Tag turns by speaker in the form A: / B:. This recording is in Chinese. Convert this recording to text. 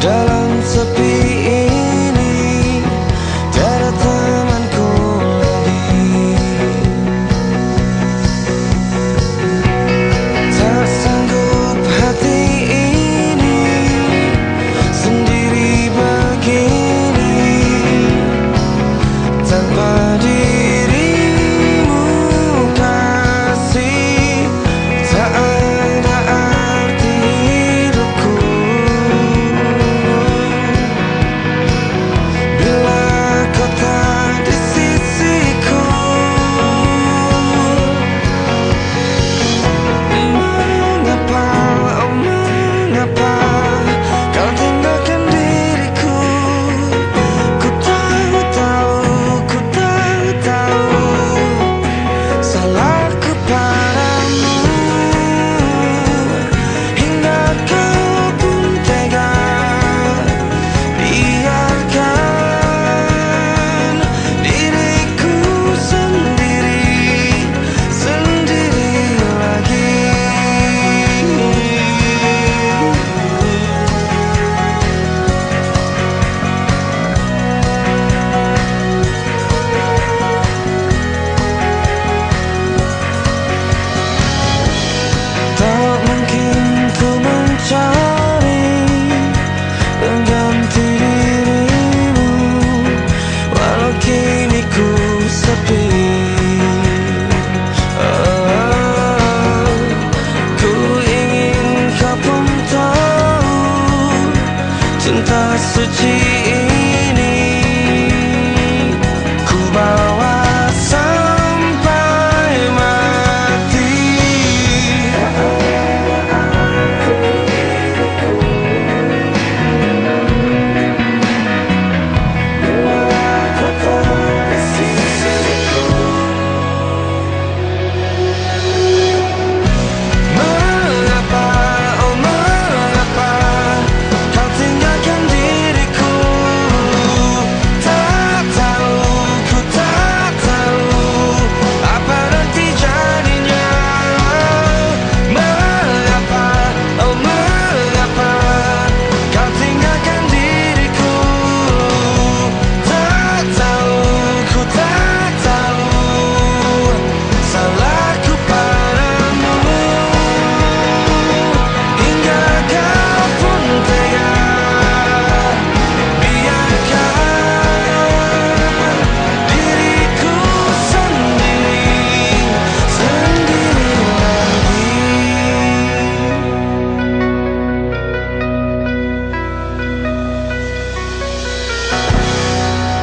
A: Does 此情。